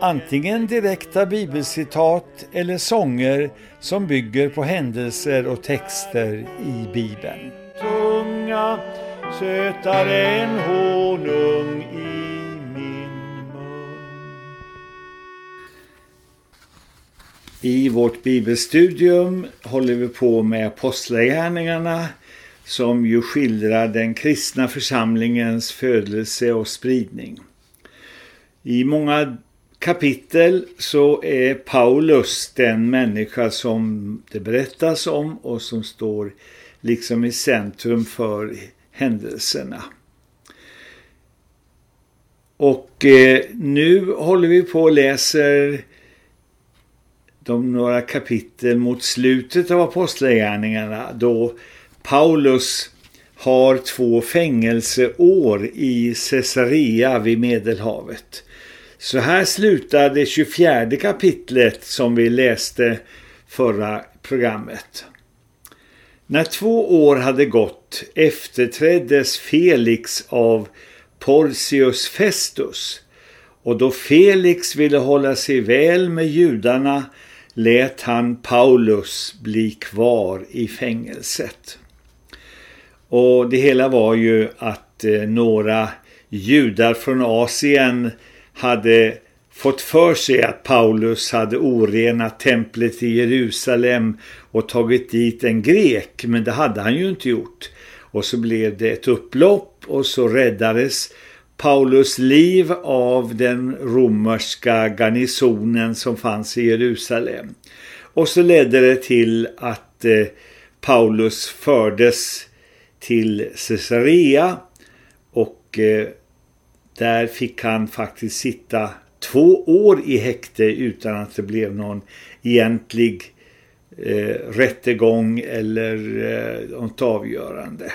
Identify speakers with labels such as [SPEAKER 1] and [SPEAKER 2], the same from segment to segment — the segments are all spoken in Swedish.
[SPEAKER 1] antingen direkta bibelcitat eller sånger som bygger på händelser och texter i Bibeln. Tunga, sötare än honung i min mun. I vårt bibelstudium håller vi på med Apostlagärningarna som ju skildrar den kristna församlingens födelse och spridning. I många kapitel så är Paulus den människa som det berättas om och som står liksom i centrum för händelserna. Och eh, nu håller vi på och läser de några kapitel mot slutet av apostlagärningarna då Paulus har två fängelseår i Caesarea vid Medelhavet. Så här slutar det 24 kapitlet som vi läste förra programmet. När två år hade gått efterträddes Felix av Porcius Festus och då Felix ville hålla sig väl med judarna lät han Paulus bli kvar i fängelset. Och det hela var ju att eh, några judar från Asien hade fått för sig att Paulus hade orenat templet i Jerusalem och tagit dit en grek, men det hade han ju inte gjort. Och så blev det ett upplopp och så räddades Paulus liv av den romerska garnisonen som fanns i Jerusalem. Och så ledde det till att eh, Paulus fördes till Caesarea och eh, där fick han faktiskt sitta två år i häkte utan att det blev någon egentlig eh, rättegång eller eh, något avgörande.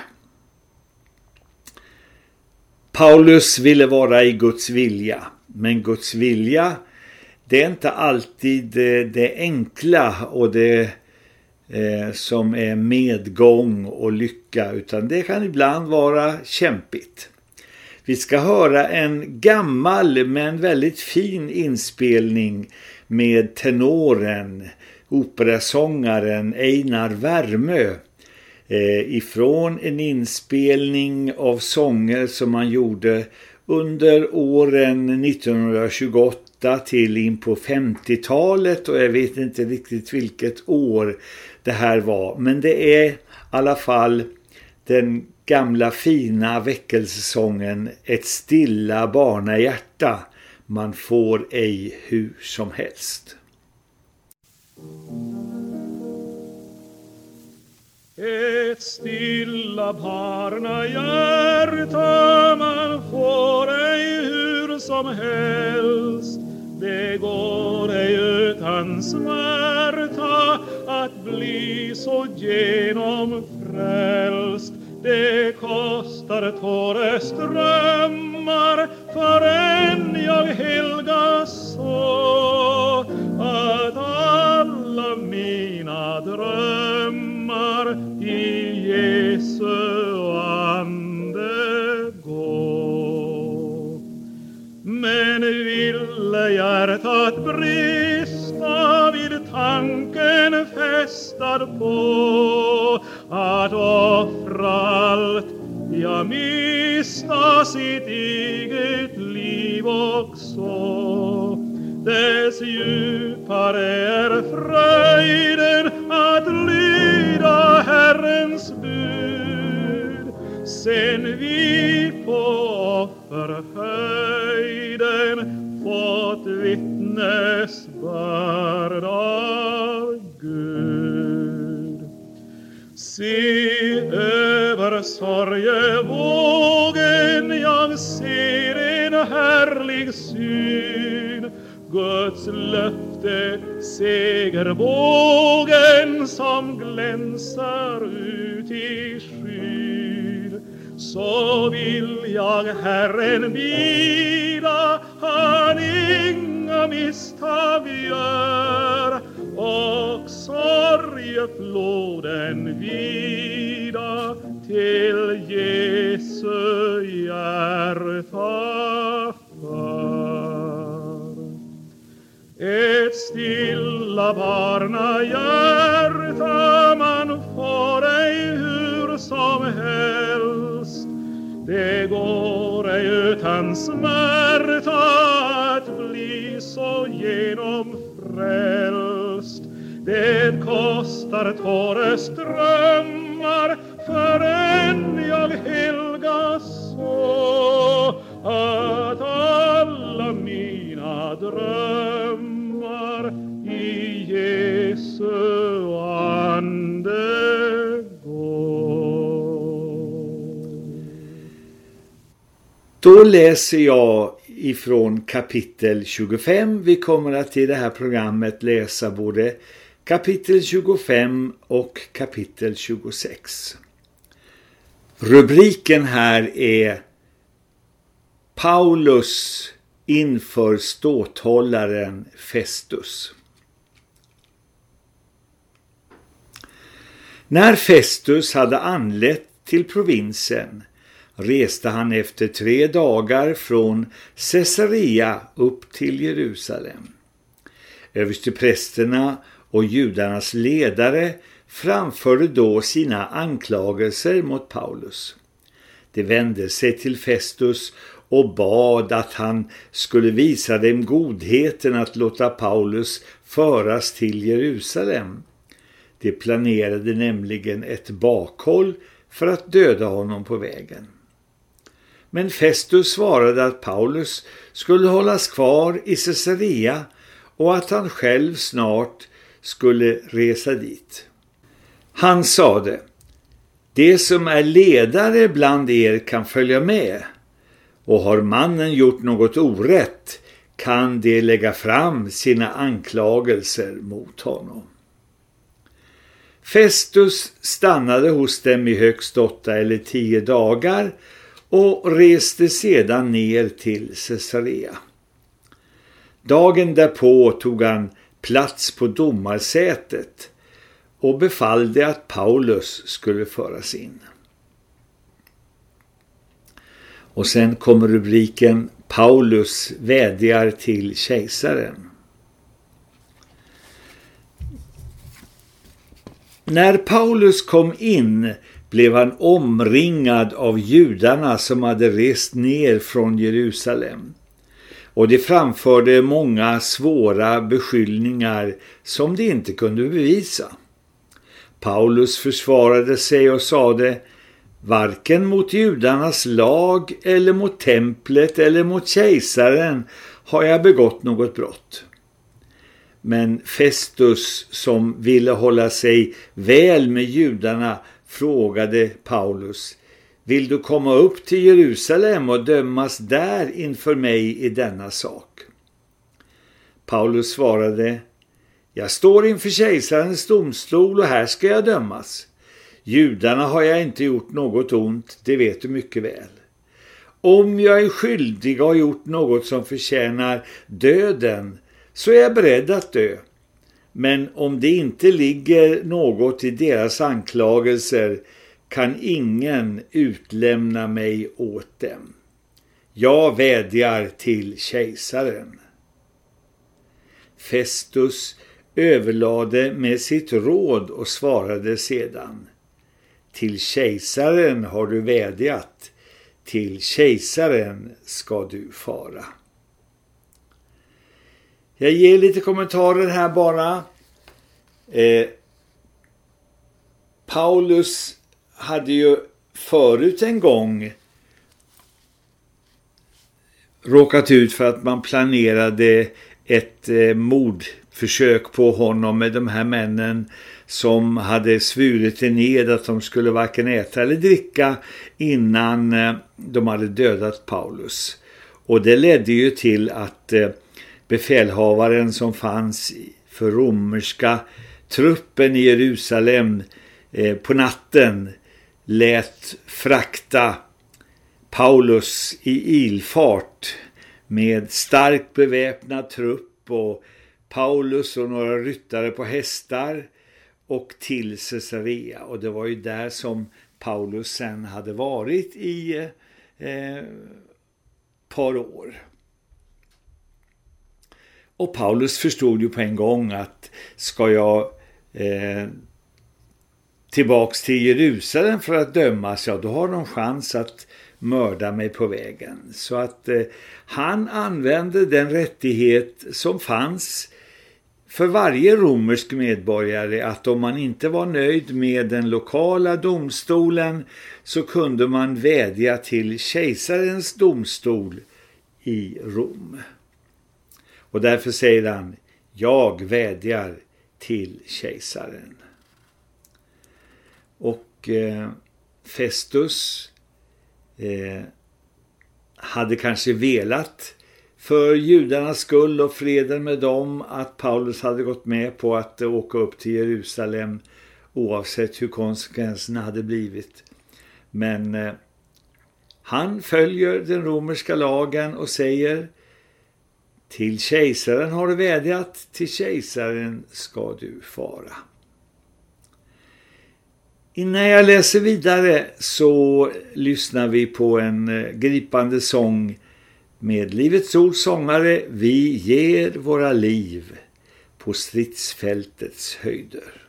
[SPEAKER 1] Paulus ville vara i Guds vilja, men Guds vilja det är inte alltid det, det enkla och det eh, som är medgång och lycka utan det kan ibland vara kämpigt. Vi ska höra en gammal men väldigt fin inspelning med tenoren, operasångaren Einar Värmö eh, ifrån en inspelning av sånger som han gjorde under åren 1928 till in på 50-talet och jag vet inte riktigt vilket år det här var. Men det är i alla fall den gamla fina väckelsesången Ett stilla barnahjärta man får ej hur som helst.
[SPEAKER 2] Ett stilla barnahjärta man får ej hur som helst det går ej utan smärta att bli så genomfrälst det kostar tåreströmmar förrän jag helgas så att alla mina drömmar i Jesu ande gå. Men ville hjärtat brista vid tanken fästad på att offra allt, ja mista sitt eget liv också. Dess djupare är fröjden att lyda Herrens bud. Sen vi på offerhöjden fått vittnes Se över sorgevågen jag ser en härlig syn Guds löfte segerbågen som glänser ut i skyn. Så vill jag Herren bida, han inga misstag gör sorgefloden vida till Jesu hjärta för. Ett stilla barnahjärta man får ej hur som helst. Det går ej utan smärta att bli så genomfrälst. Det kostar tåreströmmar förrän jag helgas så att alla mina drömmar i Jesu ande går.
[SPEAKER 1] Då läser jag ifrån kapitel 25. Vi kommer att i det här programmet läsa både kapitel 25 och kapitel 26. Rubriken här är Paulus inför ståthållaren Festus. När Festus hade anlett till provinsen reste han efter tre dagar från Caesarea upp till Jerusalem. Översteprästerna och judarnas ledare framförde då sina anklagelser mot Paulus. De vände sig till Festus och bad att han skulle visa dem godheten att låta Paulus föras till Jerusalem. De planerade nämligen ett bakhåll för att döda honom på vägen. Men Festus svarade att Paulus skulle hållas kvar i Caesarea och att han själv snart skulle resa dit. Han sade, det som är ledare bland er kan följa med och har mannen gjort något orätt kan de lägga fram sina anklagelser mot honom. Festus stannade hos dem i högst åtta eller tio dagar och reste sedan ner till Caesarea. Dagen därpå tog han plats på domarsätet och befallde att Paulus skulle föras in. Och sen kommer rubriken Paulus vädjar till kejsaren. När Paulus kom in blev han omringad av judarna som hade rest ner från Jerusalem. Och de framförde många svåra beskyllningar som de inte kunde bevisa. Paulus försvarade sig och sade Varken mot judarnas lag eller mot templet eller mot kejsaren har jag begått något brott. Men Festus som ville hålla sig väl med judarna frågade Paulus vill du komma upp till Jerusalem och dömas där inför mig i denna sak? Paulus svarade Jag står inför kejsarens domstol och här ska jag dömas. Judarna har jag inte gjort något ont, det vet du mycket väl. Om jag är skyldig och har gjort något som förtjänar döden så är jag beredd att dö. Men om det inte ligger något i deras anklagelser kan ingen utlämna mig åt dem. Jag vädjar till kejsaren. Festus överlade med sitt råd och svarade sedan. Till kejsaren har du vädjat, till kejsaren ska du fara. Jag ger lite kommentarer här bara. Eh, Paulus hade ju förut en gång råkat ut för att man planerade ett eh, mordförsök på honom med de här männen som hade svurit ned att de skulle varken äta eller dricka innan eh, de hade dödat Paulus. Och det ledde ju till att eh,
[SPEAKER 3] befälhavaren som fanns för romerska truppen i Jerusalem eh, på natten lät frakta Paulus i ilfart med starkt beväpnad trupp och Paulus och några ryttare på hästar och till Caesarea. Och det var ju där som Paulus sen hade varit i eh, par år. Och Paulus förstod ju på en gång att ska jag eh, tillbaks till Jerusalem för att dömas, ja då har de chans att mörda mig på vägen. Så att eh, han använde den rättighet som fanns för varje romersk medborgare att om man inte var nöjd med den lokala domstolen så kunde man vädja till kejsarens domstol i Rom. Och därför säger han, jag vädjar till kejsaren. Och eh, Festus eh, hade kanske velat för judarnas skull och freden med dem att Paulus hade gått med på att åka upp till Jerusalem oavsett hur konsekvenserna hade blivit. Men eh, han följer den romerska lagen och säger till kejsaren har du vädjat, till kejsaren ska du fara. Innan jag läser vidare så lyssnar vi på en eh, gripande sång med Livets Ords sångare Vi ger våra liv på stridsfältets höjder.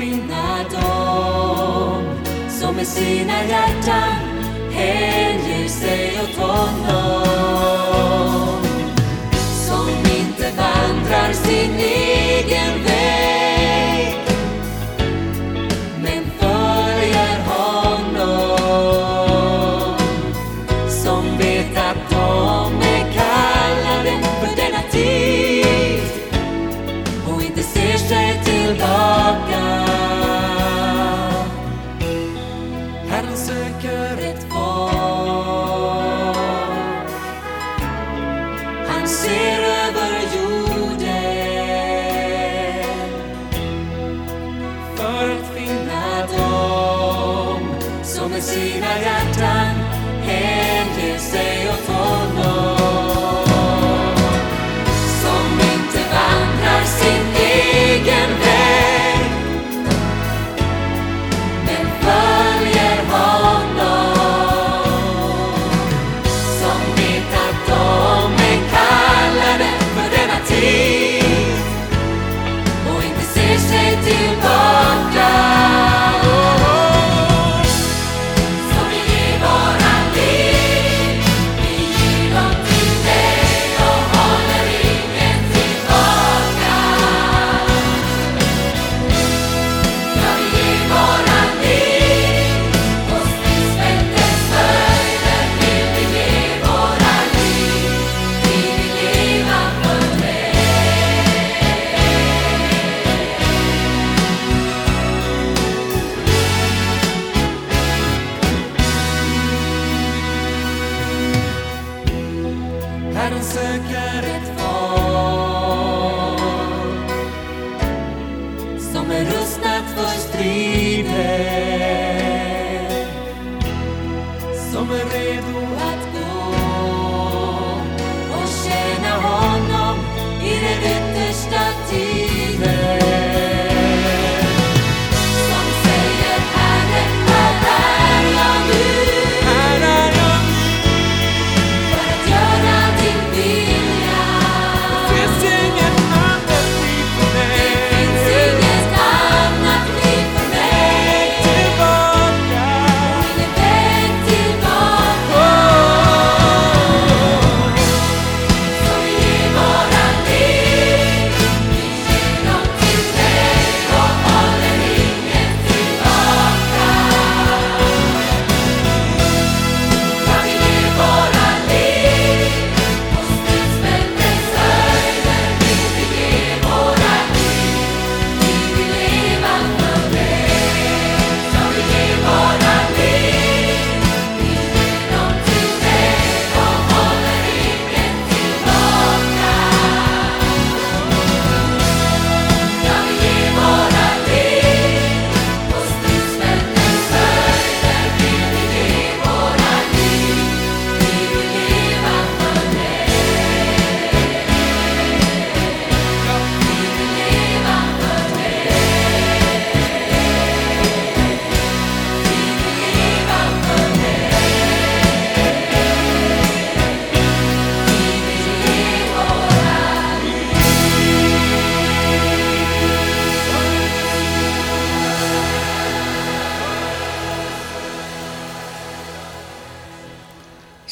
[SPEAKER 3] finna dem som med sina hjärtan hänger sig åt honom. Som inte vandrar sin egen väg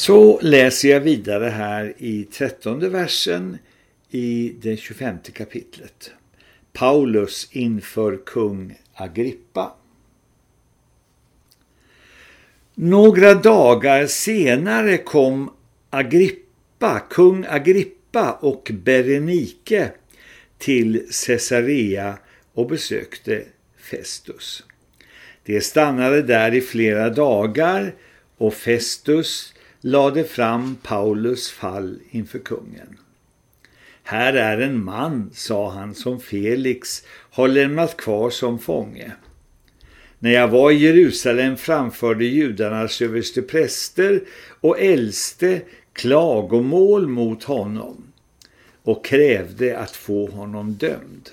[SPEAKER 1] Så läser jag vidare här i trettonde versen i det 25 kapitlet. Paulus inför kung Agrippa. Några dagar senare kom Agrippa, kung Agrippa och Berenike till Caesarea och besökte Festus. De stannade där i flera dagar och Festus lade fram Paulus fall inför kungen. Här är en man, sa han, som Felix har lämnat kvar som fånge. När jag var i Jerusalem framförde judarnas överste präster och äldste klagomål mot honom och krävde att få honom dömd.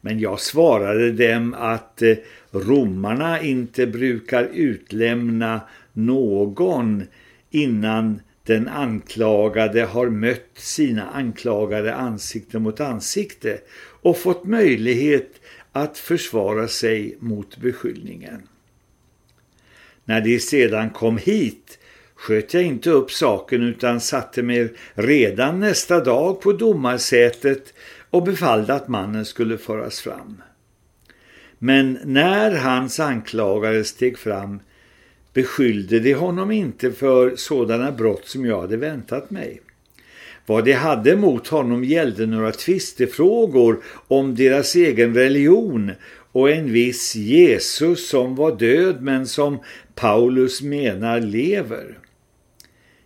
[SPEAKER 1] Men jag svarade dem att eh, romarna inte brukar utlämna någon innan den anklagade har mött sina anklagade ansikte mot ansikte och fått möjlighet att försvara sig mot beskyllningen. När de sedan kom hit sköt jag inte upp saken utan satte mig redan nästa dag på domarsätet och befallde att mannen skulle föras fram. Men när hans anklagare steg fram beskyllde de honom inte för sådana brott som jag hade väntat mig. Vad de hade mot honom gällde några tvistefrågor om deras egen religion och en viss Jesus som var död men som Paulus menar lever.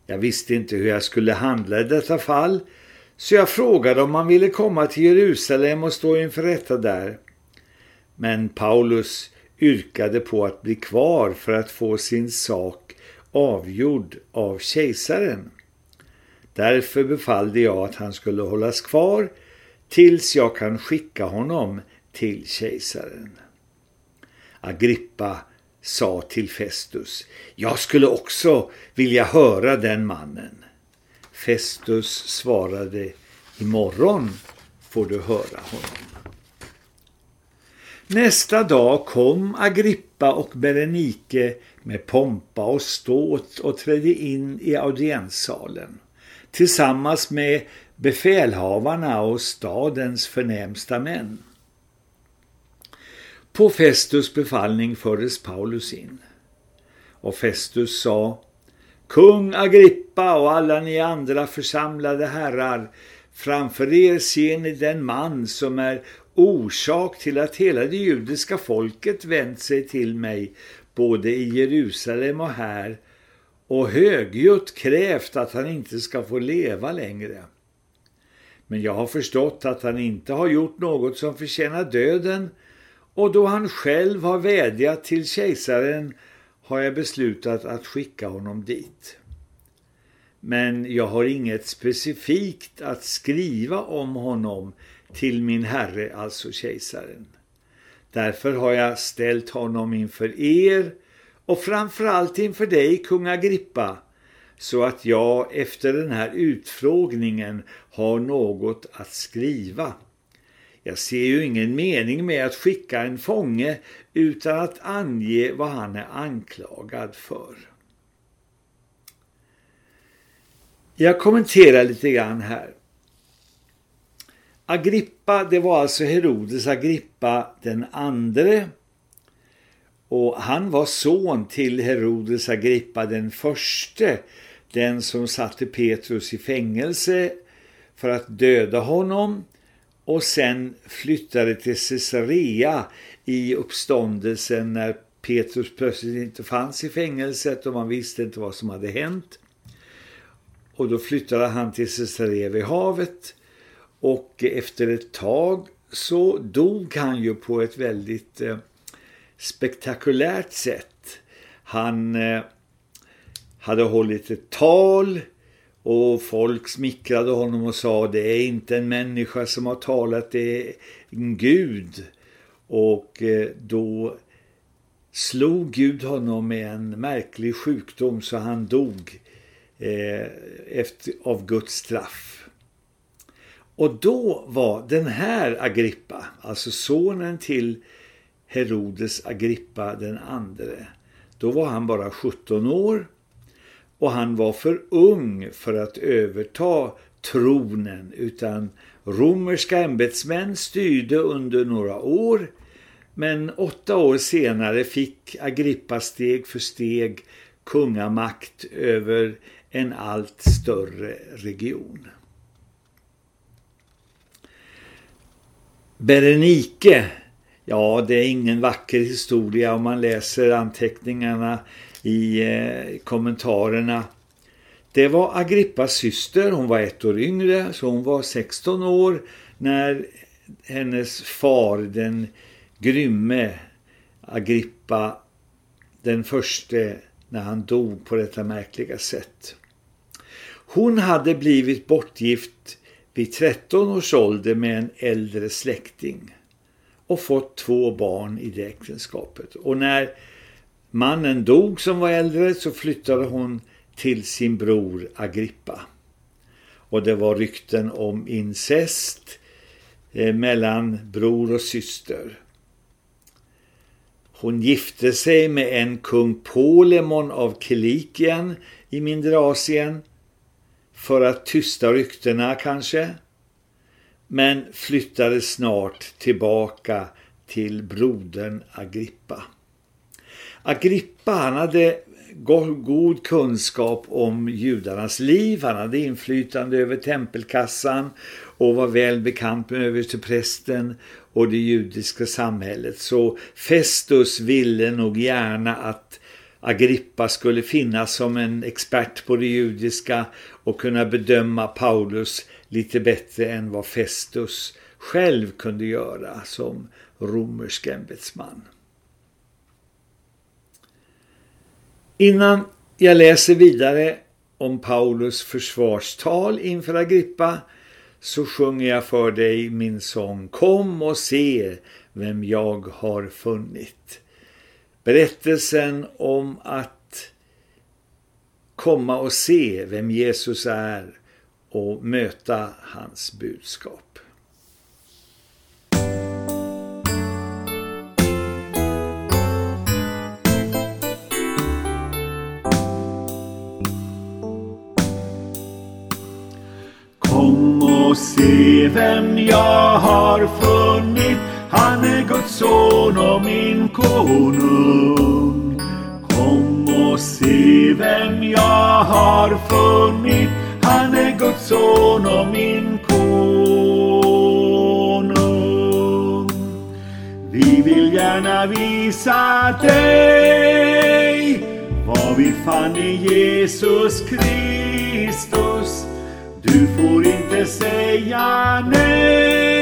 [SPEAKER 1] Jag visste inte hur jag skulle handla i detta fall så jag frågade om han ville komma till Jerusalem och stå inför rätta där. Men Paulus yrkade på att bli kvar för att få sin sak avgjord av kejsaren. Därför befallde jag att han skulle hållas kvar tills jag kan skicka honom till kejsaren. Agrippa sa till Festus, jag skulle också vilja höra den mannen. Festus svarade, imorgon får du höra honom. Nästa dag kom Agrippa och Berenike med pompa och ståt och trädde in i audienssalen tillsammans med befälhavarna och stadens förnämsta män. På Festus befallning fördes Paulus in. Och Festus sa, Kung Agrippa och alla ni andra församlade herrar, framför er ser ni den man som är orsak till att hela det judiska folket vänt sig till mig både i Jerusalem och här och högljutt krävt att han inte ska få leva längre. Men jag har förstått att han inte har gjort något som förtjänar döden och då han själv har vädjat till kejsaren har jag beslutat att skicka honom dit. Men jag har inget specifikt att skriva om honom till min herre, alltså kejsaren. Därför har jag ställt honom inför er och framförallt inför dig, kung Agrippa, så att jag efter den här utfrågningen har något att skriva. Jag ser ju ingen mening med att skicka en fånge utan att ange vad han är anklagad för. Jag kommenterar lite grann här. Agrippa, det var alltså Herodes Agrippa den andre och han var son till Herodes Agrippa den förste, den som satte Petrus i fängelse för att döda honom och sen flyttade till Caesarea i uppståndelsen när Petrus plötsligt inte fanns i fängelset och man visste inte vad som hade hänt. Och då flyttade han till Caesarea vid havet och efter ett tag så dog han ju på ett väldigt eh, spektakulärt sätt. Han eh, hade hållit ett tal och folk smickrade honom och sa det är inte en människa som har talat, det är en Gud. Och eh, då slog Gud honom med en märklig sjukdom så han dog eh, efter, av Guds straff. Och då var den här Agrippa, alltså sonen till Herodes Agrippa den andre, då var han bara 17 år och han var för ung för att överta tronen utan romerska ämbetsmän styrde under några år men åtta år senare fick Agrippa steg för steg kungamakt över en allt större region. Berenike, ja det är ingen vacker historia om man läser anteckningarna i eh, kommentarerna. Det var Agrippas syster, hon var ett år yngre så hon var 16 år när hennes far, den grymme Agrippa den förste när han dog på detta märkliga sätt. Hon hade blivit bortgift vid 13 års ålder med en äldre släkting och fått två barn i det äktenskapet. Och när mannen dog som var äldre så flyttade hon till sin bror Agrippa. Och det var rykten om incest eh, mellan bror och syster. Hon gifte sig med en kung Polemon av Kilikien i mindre Asien för att tysta ryktena kanske. Men flyttade snart tillbaka till brodern Agrippa. Agrippa han hade god kunskap om judarnas liv. Han hade inflytande över tempelkassan och var väl bekant med översteprästen och det judiska samhället. Så Festus ville nog gärna att Agrippa skulle finnas som en expert på det judiska och kunna bedöma Paulus lite bättre än vad Festus själv kunde göra som romersk ämbetsman. Innan jag läser vidare om Paulus försvarstal inför Agrippa så sjunger jag för dig min sång Kom och se vem jag har funnit. Berättelsen om att komma och se vem Jesus är och möta hans budskap.
[SPEAKER 2] Kom och se vem jag har funnit. Son och min konung. Kom och se vem jag har funnit. Han är Guds son och min konung. Vi vill gärna visa dig vad vi fann i Jesus Kristus du får inte säga nej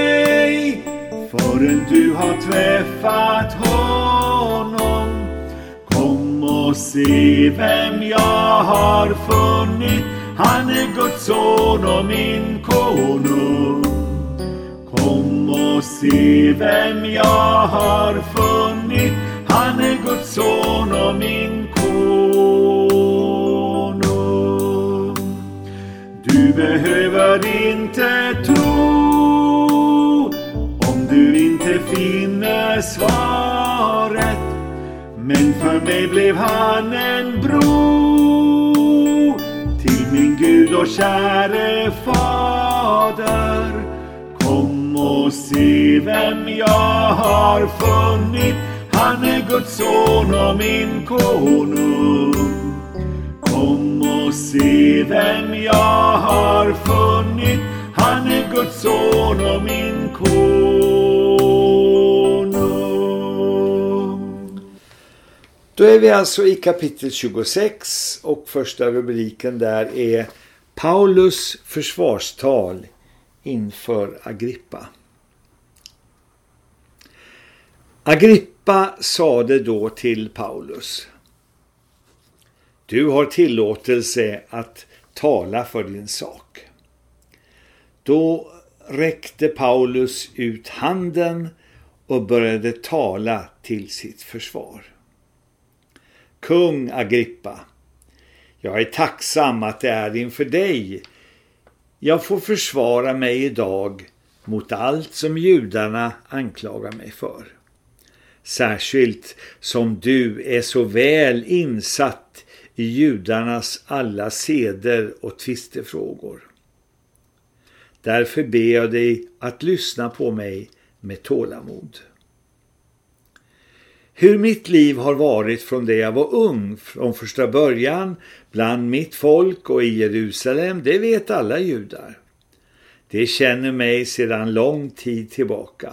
[SPEAKER 2] förrän du har träffat honom. Kom och se vem jag har funnit. Han är Guds son och min konung. Kom och se vem jag har funnit. Han är Guds son och min konung. Du behöver inte tro inte finner svaret. Men för mig blev han en bro till min Gud och käre Fader. Kom och se vem jag har funnit. Han är Guds son och min konung. Kom och se vem jag har funnit. Han är Guds son och min konung.
[SPEAKER 1] Då är vi alltså i kapitel 26 och första rubriken där är Paulus försvarstal inför Agrippa. Agrippa sade då till Paulus du har tillåtelse att tala för din sak. Då räckte Paulus ut handen och började tala till sitt försvar. Kung Agrippa, jag är tacksam att det är inför dig. Jag får försvara mig idag mot allt som judarna anklagar mig för. Särskilt som du är så väl insatt i judarnas alla seder och tvistefrågor. Därför ber jag dig att lyssna på mig med tålamod. Hur mitt liv har varit från det jag var ung, från första början, bland mitt folk och i Jerusalem, det vet alla judar. Det känner mig sedan lång tid tillbaka.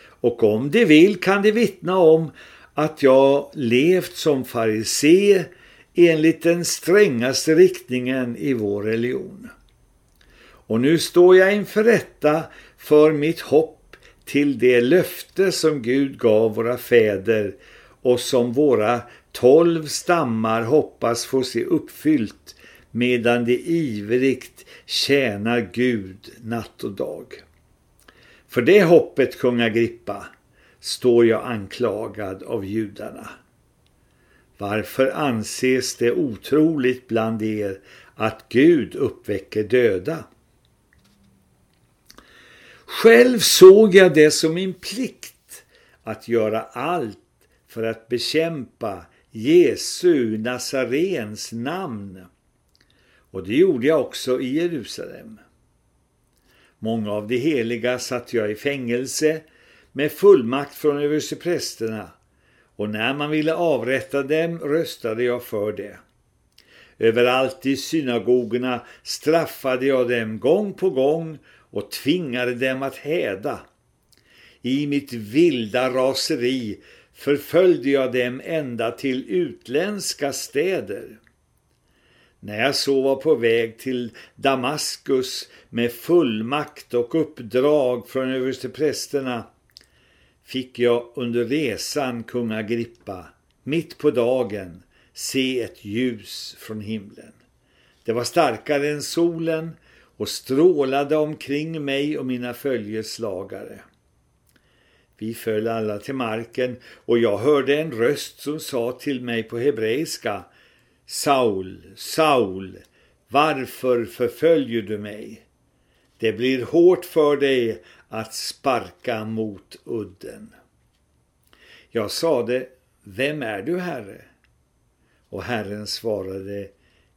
[SPEAKER 1] Och om de vill kan de vittna om att jag levt som farisé enligt den strängaste riktningen i vår religion. Och nu står jag inför rätta för mitt hopp till det löfte som Gud gav våra fäder och som våra tolv stammar hoppas få se uppfyllt medan de ivrigt tjänar Gud natt och dag. För det hoppet, kung Agrippa, står jag anklagad av judarna. Varför anses det otroligt bland er att Gud uppväcker döda? Själv såg jag det som min plikt att göra allt för att bekämpa Jesu Nazarens namn. Och det gjorde jag också i Jerusalem. Många av de heliga satt jag i fängelse med fullmakt från översteprästerna och när man ville avrätta dem röstade jag för det. Överallt i synagogorna straffade jag dem gång på gång och tvingade dem att häda. I mitt vilda raseri förföljde jag dem ända till utländska städer. När jag så var på väg till Damaskus med fullmakt och uppdrag från översteprästerna fick jag under resan kung Agrippa mitt på dagen se ett ljus från himlen. Det var starkare än solen och strålade omkring mig och mina följeslagare. Vi föll alla till marken och jag hörde en röst som sa till mig på hebreiska Saul, Saul, varför förföljer du mig? Det blir hårt för dig att sparka mot udden. Jag sade, vem är du herre? Och Herren svarade,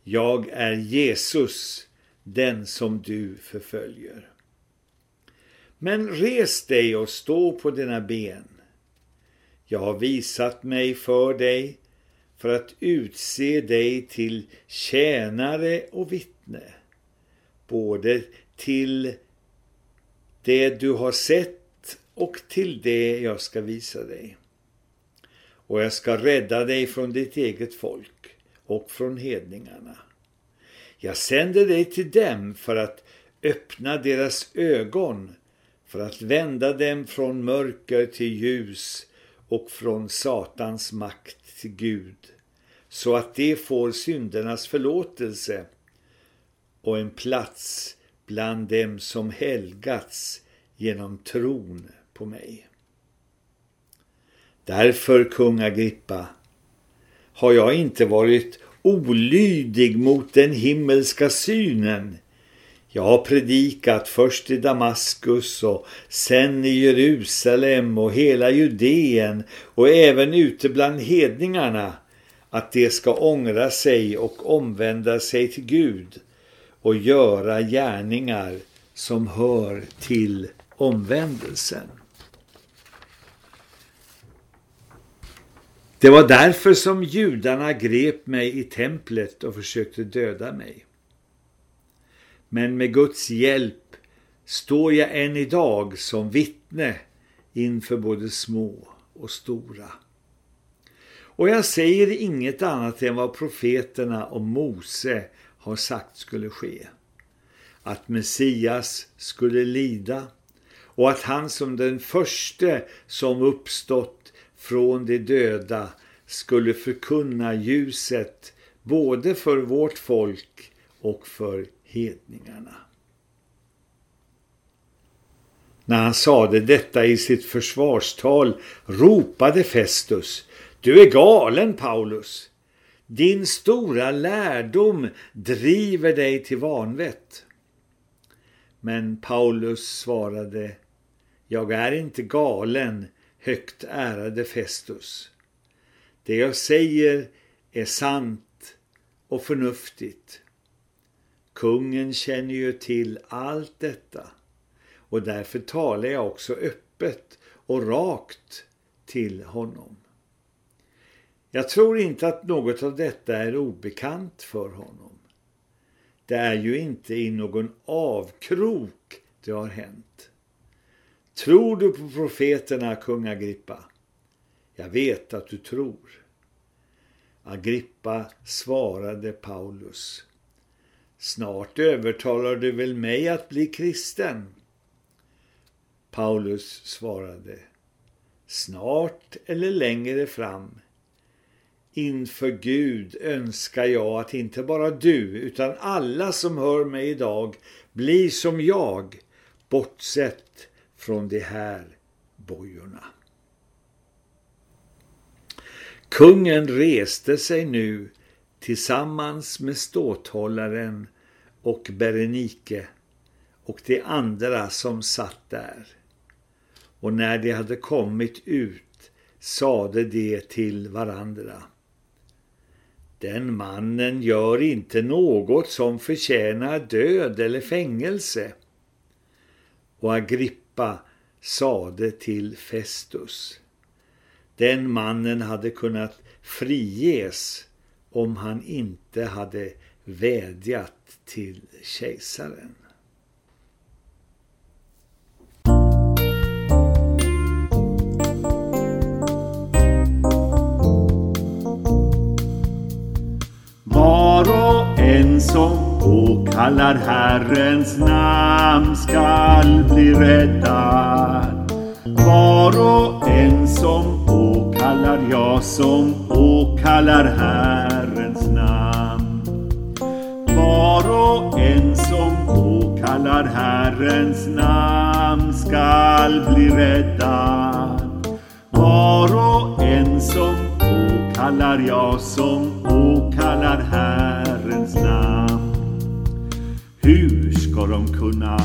[SPEAKER 1] jag är Jesus, den som du förföljer. Men res dig och stå på dina ben. Jag har visat mig för dig för att utse dig till tjänare och vittne, både till det du har sett och till det jag ska visa dig. Och jag ska rädda dig från ditt eget folk och från hedningarna. Jag sänder dig till dem för att öppna deras ögon, för att vända dem från mörker till ljus och från Satans makt till Gud, så att de får syndernas förlåtelse och en plats bland dem som helgats genom tron på mig. Därför, kung Agrippa, har jag inte varit olydig mot den himmelska synen. Jag har predikat först i Damaskus och sen i Jerusalem och hela Judeen och även ute bland hedningarna att de ska ångra sig och omvända sig till Gud och göra gärningar som hör till omvändelsen. Det var därför som judarna grep mig i templet och försökte döda mig. Men med Guds hjälp står jag än idag som vittne inför både små och stora. Och jag säger inget annat än vad profeterna och Mose har sagt skulle ske. Att Messias skulle lida och att han som den första som uppstått från de döda skulle förkunna ljuset både för vårt folk och för hedningarna. När han sade detta i sitt försvarstal ropade Festus Du är galen, Paulus! Din stora lärdom driver dig till vanvett. Men Paulus svarade Jag är inte galen, högt ärade Festus. Det jag säger är sant
[SPEAKER 4] och förnuftigt. Kungen känner ju till allt detta och därför talar jag också öppet och rakt till honom. Jag tror inte att något av detta är obekant för honom. Det är ju inte i någon avkrok det har hänt. Tror du på profeterna, kung Agrippa? Jag vet att du tror. Agrippa svarade Paulus. Snart övertalar du väl mig att bli kristen? Paulus svarade. Snart eller längre fram. Inför Gud önskar jag att inte bara du utan alla som hör mig idag blir som jag, bortsett från de här bojorna. Kungen reste sig nu tillsammans med ståthållaren och Berenike och de andra som satt där. Och när de hade kommit ut sade de till varandra. Den mannen gör inte något som förtjänar död eller fängelse. Och Agrippa sade till Festus. Den mannen hade kunnat friges om han inte hade vädjat till kejsaren.
[SPEAKER 1] Var och en som åkallar Herrens namn skall bli räddad. Var och en som åkallar, jag som åkallar Herrens namn. Var och en som åkallar Herrens namn skall bli räddad. Var och en som åkallar, jag som åkallar Herrens namn. Hur ska de kunna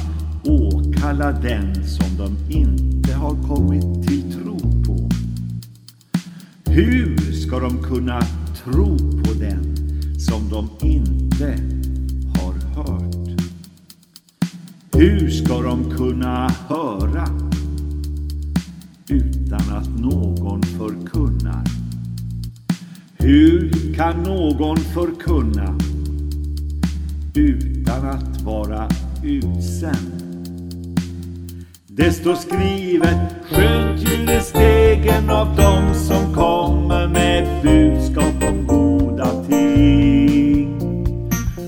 [SPEAKER 1] åkalla den som de inte har kommit till tro på? Hur ska de kunna tro på den som de inte har hört? Hur ska de kunna höra utan att någon förkunnar? Hur kan någon förkunna utan att vara utsänd? Det står skrivet, skönt ljuder stegen av dem som kommer med budskap om goda ting.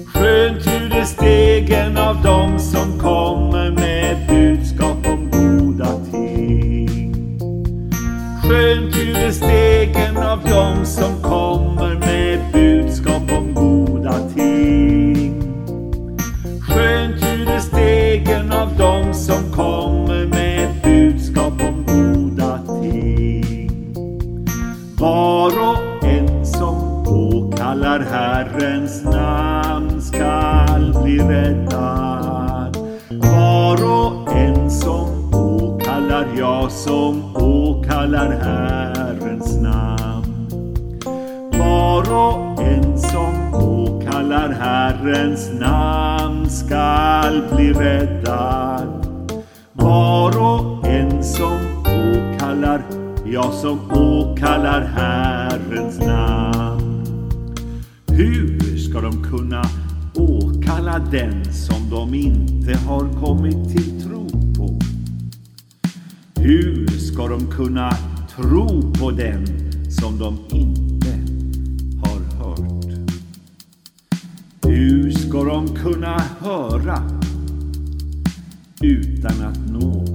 [SPEAKER 1] Skönt ljuder stegen av dem som kommer med budskap om goda ting. Skönt ljuder stegen av dem som kommer Herrens namn skall bli räddad. Var och en som åkallar, jag som åkallar Herrens namn. Var och en som åkallar Herrens namn skall bli räddad. Var och en som åkallar, jag som åkallar Herrens åkalla den som de inte har kommit till tro på? Hur ska de kunna tro på den som de inte har hört? Hur ska de kunna höra utan att nå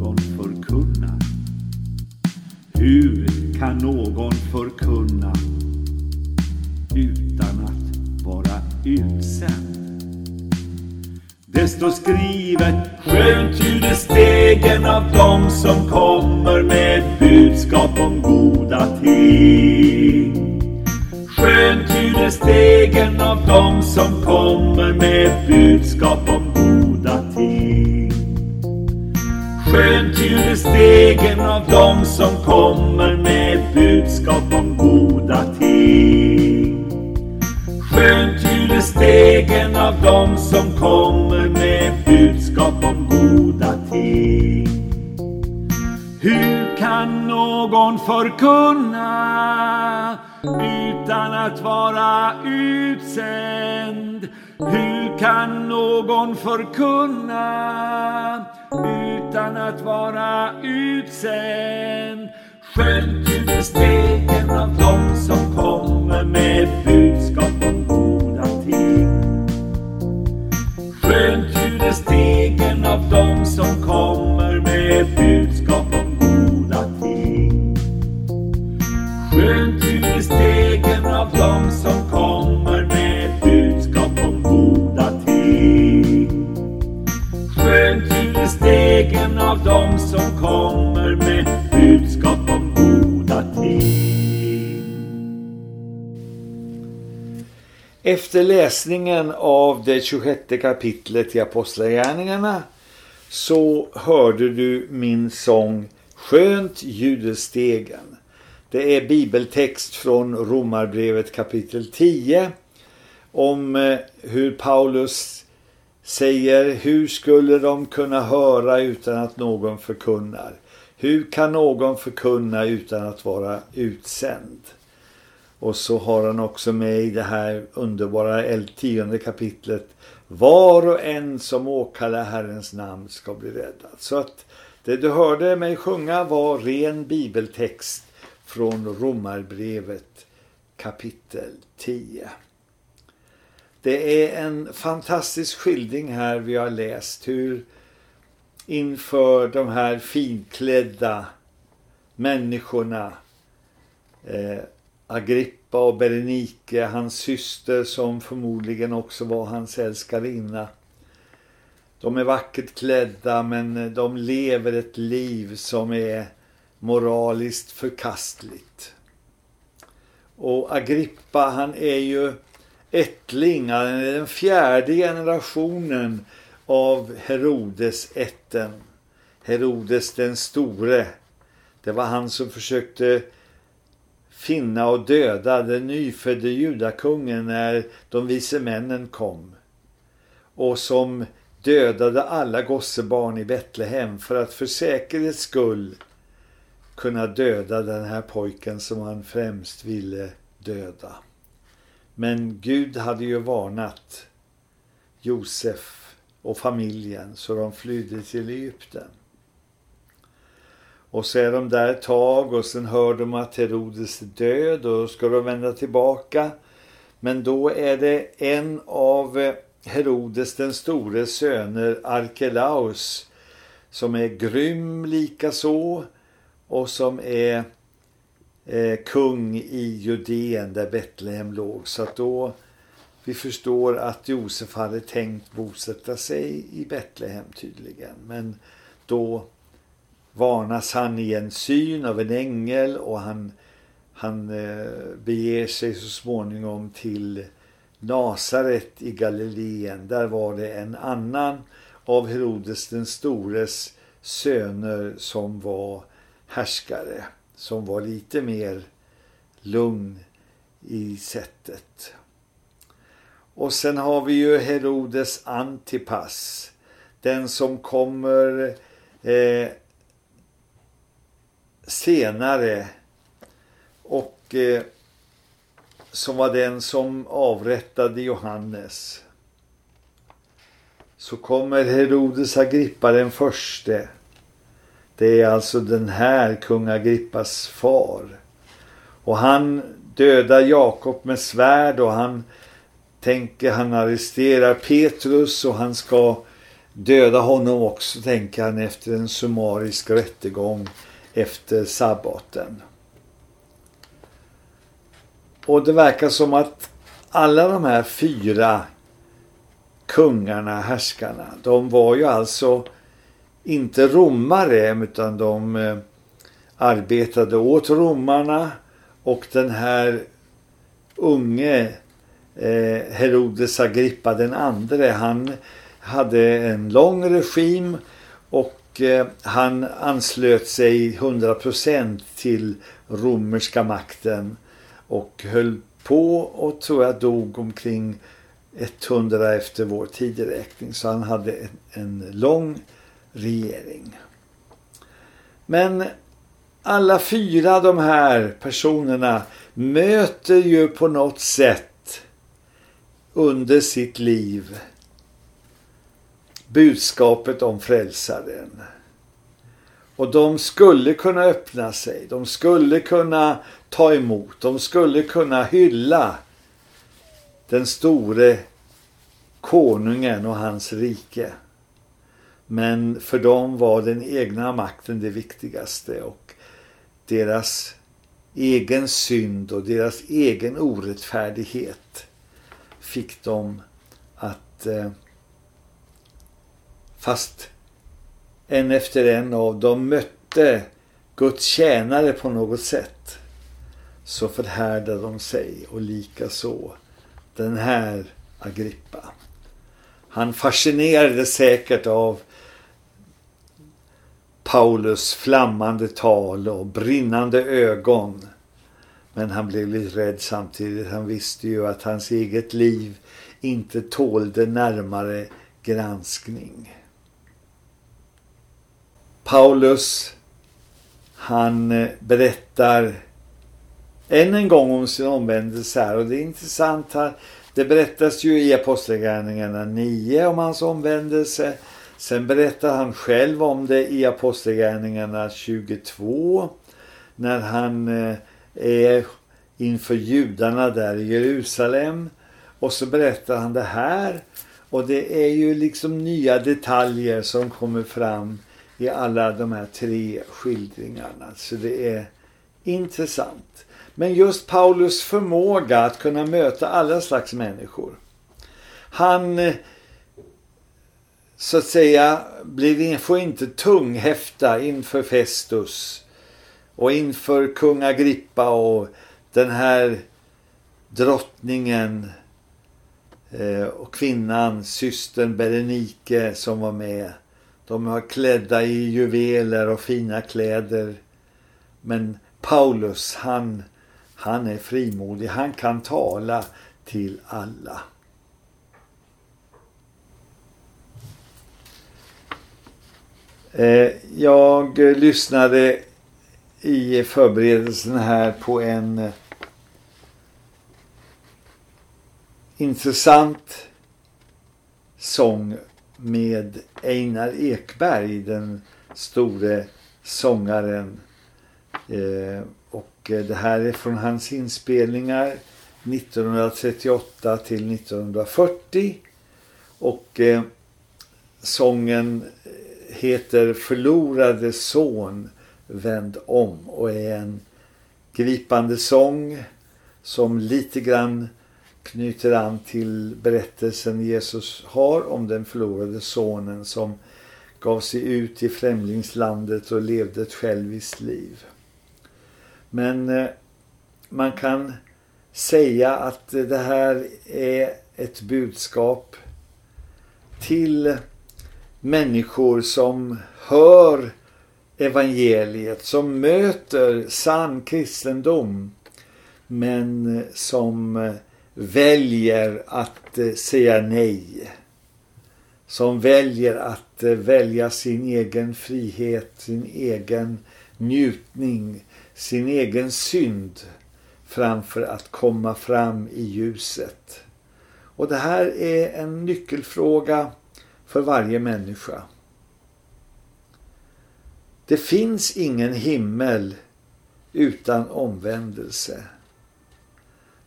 [SPEAKER 1] Det står skrivet, skönt ljuder stegen av dem som kommer med budskap om goda ting. Skönt ljuder stegen av dem som kommer med budskap om goda ting. Skönt ljuder stegen av dem som kommer med budskap om goda ting. Skönt stegen
[SPEAKER 2] av dem som kommer med budskap om goda ting. Hur kan någon förkunna utan att vara utsänd? Hur kan någon förkunna utan att vara utsänd? Skönt du stegen av dem som kommer med budskap om goda. Skönt hur det stegen av dem som kommer med budskap om goda ting. Skönt hur det stegen av dem som kommer med budskap om goda ting. Skönt hur det stegen av dem som kommer med
[SPEAKER 1] Efter läsningen av det 26 kapitlet i Apostlagärningarna så hörde du min sång Skönt judestegen. Det är bibeltext från Romarbrevet kapitel 10 om eh, hur Paulus säger hur skulle de kunna höra utan att någon förkunnar? Hur kan någon förkunna utan att vara utsänd? Och så har han också med i det här underbara tionde kapitlet var och en som åkallar Herrens namn ska bli räddad. Så att det du hörde mig sjunga var ren bibeltext från Romarbrevet kapitel 10. Det är en fantastisk skildring här vi har läst hur inför de här finklädda människorna eh, Agrippa och Berenike, hans syster som förmodligen också var hans älskarinna. De är vackert klädda men de lever ett liv som är moraliskt förkastligt. Och Agrippa han är ju ättling, han är den fjärde generationen av Herodes ätten. Herodes den store. Det var han som försökte finna och döda den nyfödde judakungen när de vise männen kom. Och som dödade alla gossebarn i Betlehem för att för säkerhets skull kunna döda den här pojken som han främst ville döda. Men Gud hade ju varnat Josef och familjen så de flydde till Egypten. Och så är de där ett tag och sen hör de att Herodes är död och ska de vända tillbaka. Men då är det en av eh, Herodes den store söner Arkelaus som är grym lika så och som är eh, kung i Judeen där Betlehem låg. Så att då vi förstår att Josef hade tänkt bosätta sig i Betlehem tydligen. Men då varnas han i en syn av en ängel och han, han eh, beger sig så småningom till Nasaret i Galileen. Där var det en annan av Herodes den stores söner som var härskare. Som var lite mer lugn i sättet. Och sen har vi ju Herodes Antipas. Den som kommer eh, senare och eh, som var den som avrättade Johannes. Så kommer Herodes Agrippa den förste. Det är alltså den här kung Agrippas far. Och han dödar Jakob med svärd och han tänker han arresterar Petrus och han ska döda honom också tänker han efter en summarisk rättegång efter sabbaten. Och det verkar som att alla de här fyra kungarna, härskarna, de var ju alltså inte romare utan de eh, arbetade åt romarna och den här unge eh, Herodes Agrippa den andre, han hade en lång regim och Eh, han anslöt sig 100% till romerska makten och höll på och tror jag dog omkring 100 efter vår tideräkning. Så han hade en, en lång regering. Men alla fyra de här personerna möter ju på något sätt under sitt liv budskapet om frälsaren. Och de skulle kunna öppna sig, de skulle kunna ta emot, de skulle kunna hylla den store konungen och hans rike. Men för dem var den egna makten det viktigaste och deras egen synd och deras egen orättfärdighet fick dem att eh, fast en efter en av dem mötte Guds tjänare på något sätt så förhärdade de sig och lika så den här Agrippa. Han fascinerades säkert av Paulus flammande tal och brinnande ögon. Men han blev lite rädd samtidigt. Han visste ju att hans eget liv inte tålde närmare granskning. Paulus han eh, berättar än en gång om sin omvändelse här och det är intressant här. Det berättas ju i Apostlagärningarna 9 om hans omvändelse. Sen berättar han själv om det i Apostlagärningarna 22 när han eh, är inför judarna där i Jerusalem. Och så berättar han det här och det är ju liksom nya detaljer som kommer fram i alla de här tre skildringarna. Så det är intressant. Men just Paulus förmåga att kunna möta alla slags människor. Han eh, så att säga blir, får inte tunghäfta inför Festus och inför kung Agrippa och den här drottningen eh, och kvinnan, systern Berenike som var med. De var klädda i juveler och fina kläder. Men Paulus, han, han är frimodig. Han kan tala till alla. Eh, jag lyssnade i förberedelsen här på en eh, intressant sång med Einar Ekberg, den store sångaren. Eh, och eh, det här är från hans inspelningar 1938 till 1940. Och eh, sången heter Förlorade son vänd om och är en gripande sång som lite grann knyter an till berättelsen Jesus har om den förlorade sonen som gav sig ut i främlingslandet och levde ett själviskt liv. Men eh, man kan säga att det här är ett budskap till människor som hör evangeliet, som möter sann kristendom men eh, som eh, väljer att eh, säga nej. Som väljer att eh, välja sin egen frihet, sin egen njutning, sin egen synd framför att komma fram i ljuset. Och det här är en nyckelfråga för varje människa. Det finns ingen himmel utan omvändelse.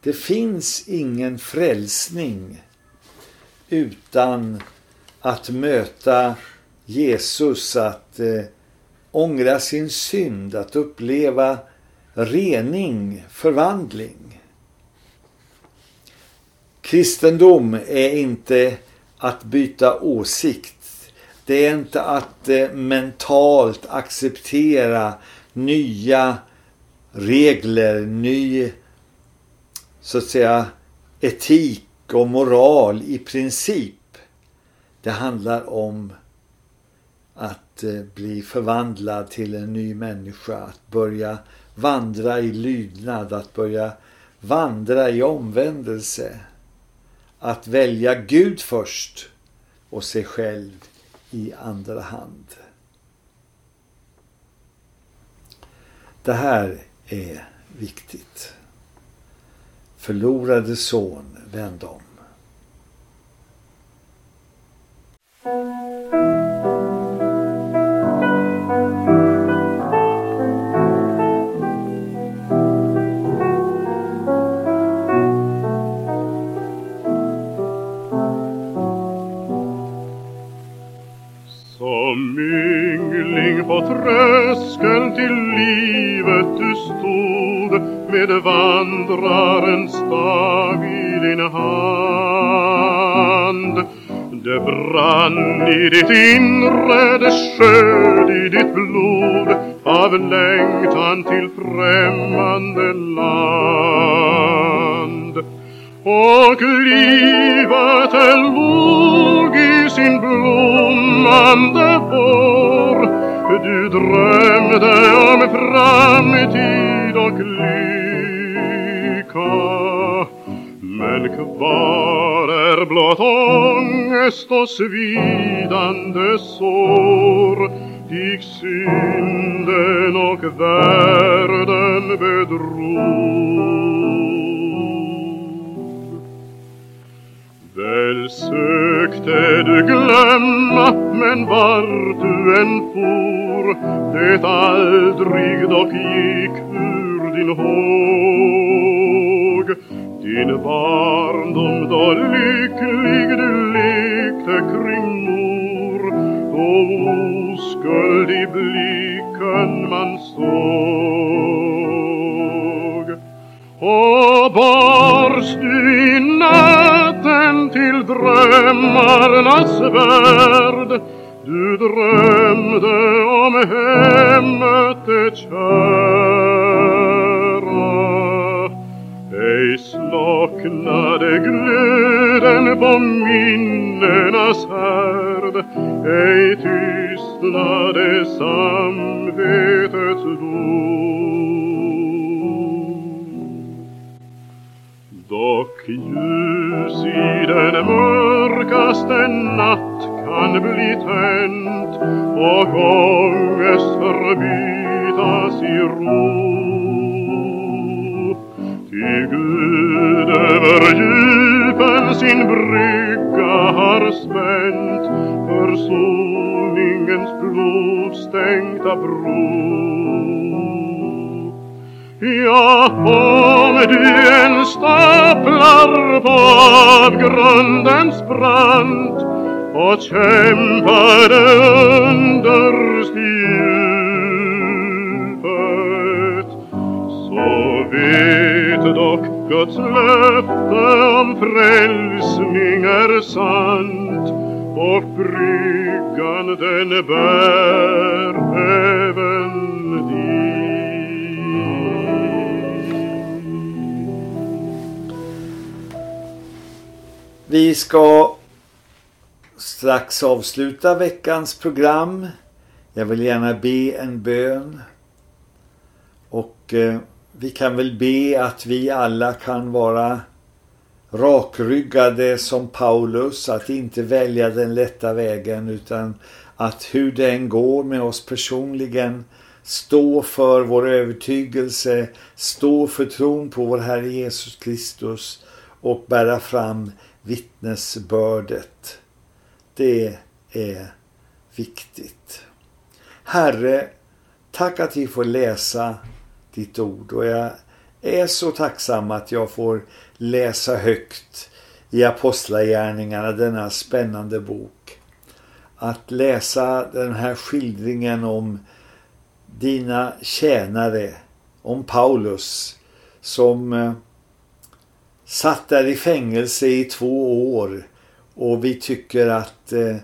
[SPEAKER 1] Det finns ingen frälsning utan att möta Jesus, att eh, ångra sin synd, att uppleva rening, förvandling. Kristendom är inte att byta åsikt. Det är inte att eh, mentalt acceptera nya regler, ny så att säga etik och moral i princip. Det handlar om att eh, bli förvandlad till en ny människa, att börja vandra i lydnad, att börja vandra i omvändelse. att välja Gud först och sig själv i andra hand. Det här är viktigt. Förlorade son, vänd om.
[SPEAKER 2] Ångest blicken man såg. Och bars du i natten till drömmarnas värld Du drömde om hemmet det kära Ej slocknade glöden på minnenas härd Ej tystnade samvetets dom Dock ljus i den mörkaste natt kan bli tänt och ångest förbytas i ro. Ty Gud över djupen sin brygga har spänt försoningens blodstänkta bro. Ja, om du än staplar på avgrundens brant och kämpar underst i djupet så vet dock Guds löfte om frälsning är sant och bryggan den bär även dig
[SPEAKER 1] Vi ska strax avsluta veckans program. Jag vill gärna be en bön. Och eh, vi kan väl be att vi alla kan vara rakryggade som Paulus. Att inte välja den lätta vägen utan att hur det än går med oss personligen stå för vår övertygelse, stå för tron på vår Herre Jesus Kristus och bära fram vittnesbördet. Det är viktigt. Herre, tack att vi får läsa ditt ord och jag är så tacksam att jag får läsa högt i Apostlagärningarna, denna spännande bok. Att läsa den här skildringen om dina tjänare, om Paulus som eh, satt där i fängelse i två år och vi tycker att eh,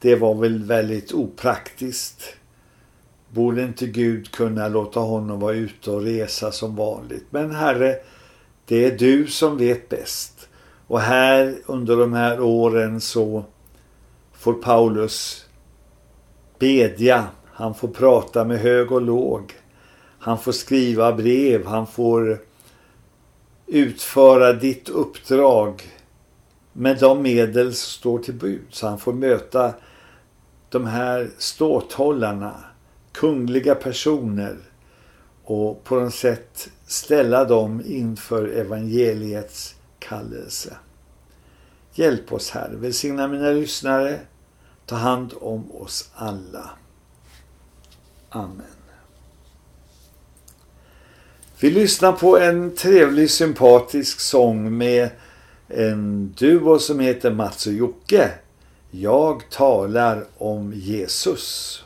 [SPEAKER 1] det var väl väldigt opraktiskt. Borde inte Gud kunna låta honom vara ute och resa som vanligt? Men Herre, det är du som vet bäst. Och här under de här åren så får Paulus bedja. Han får prata med hög och låg. Han får skriva brev. Han får utföra ditt uppdrag
[SPEAKER 5] med de medel som står till bud. Så han får möta de här ståthållarna, kungliga personer och på något sätt ställa dem inför evangeliets kallelse. Hjälp oss Herre, välsigna mina lyssnare, ta hand om oss alla. Amen. Vi lyssnar på en trevlig sympatisk sång med en duo som heter Mats och Jocke. Jag talar om Jesus.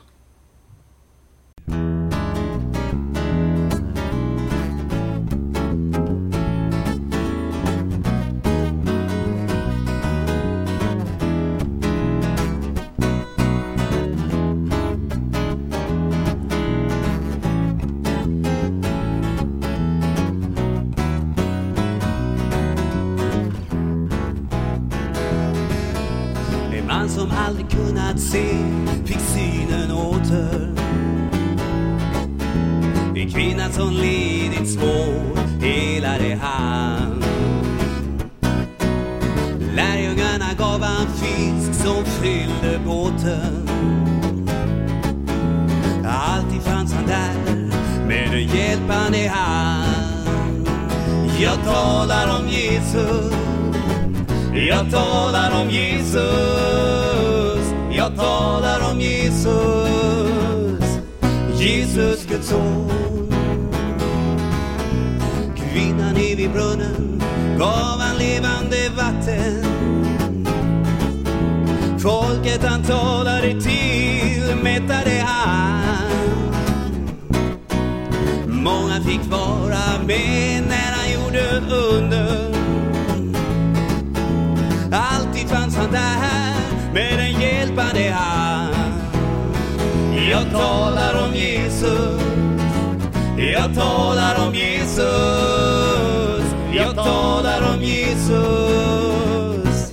[SPEAKER 5] Jesus,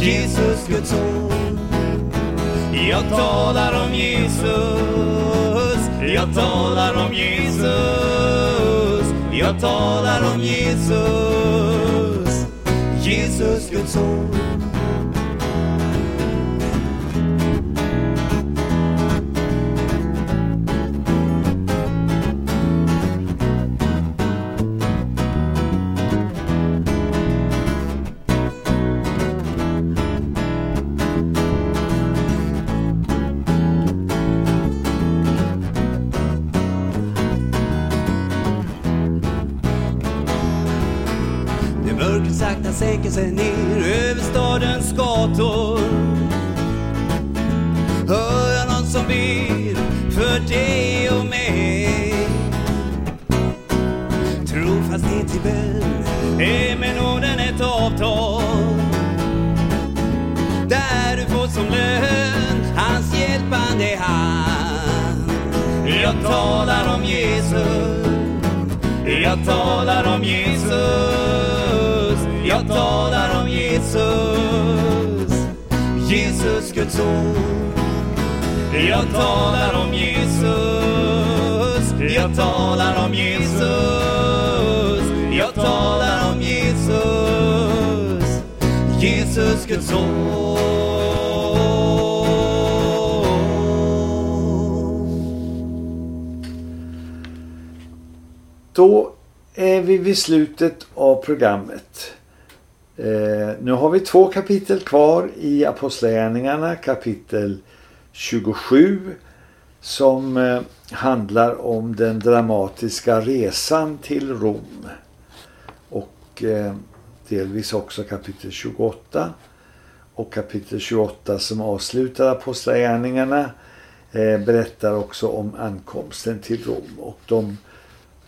[SPEAKER 5] Jesus Guds son. Jag talar om Jesus, jag talar om Jesus, jag talar om Jesus, Jesus Guds son. Vid slutet av programmet. Eh, nu har vi två kapitel kvar i Apostlagärningarna, kapitel 27 som eh, handlar om den dramatiska resan till Rom och eh, delvis också kapitel 28 och kapitel 28 som avslutar Apostlagärningarna eh, berättar också om ankomsten till Rom och de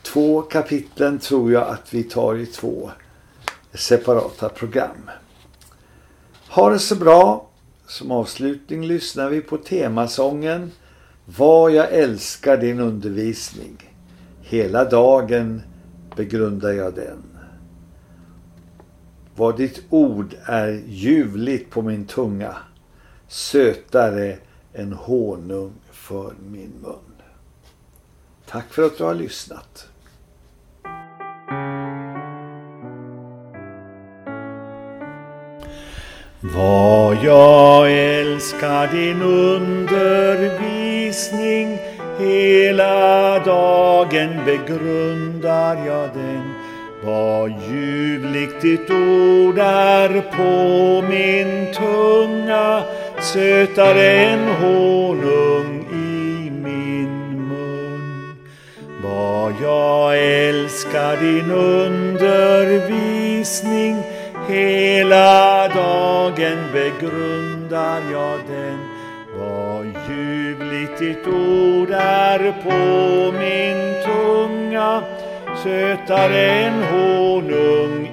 [SPEAKER 5] två kapitlen tror jag att vi tar i två separata program. Ha det så bra! Som avslutning lyssnar vi på temasången Vad jag älskar din undervisning. Hela dagen begrundar jag den. Vad ditt ord är ljuvligt på min tunga. Sötare än honung för min mun. Tack för att du har lyssnat.
[SPEAKER 1] Vad jag älskar din undervisning Hela dagen begrundar jag den Vad ljuvligt ditt ord är på min tunga Sötare än honung Vad jag älskar din undervisning. Hela dagen begrundar jag den. Vad ljuvligt ditt ord är på min tunga. Sötare än honung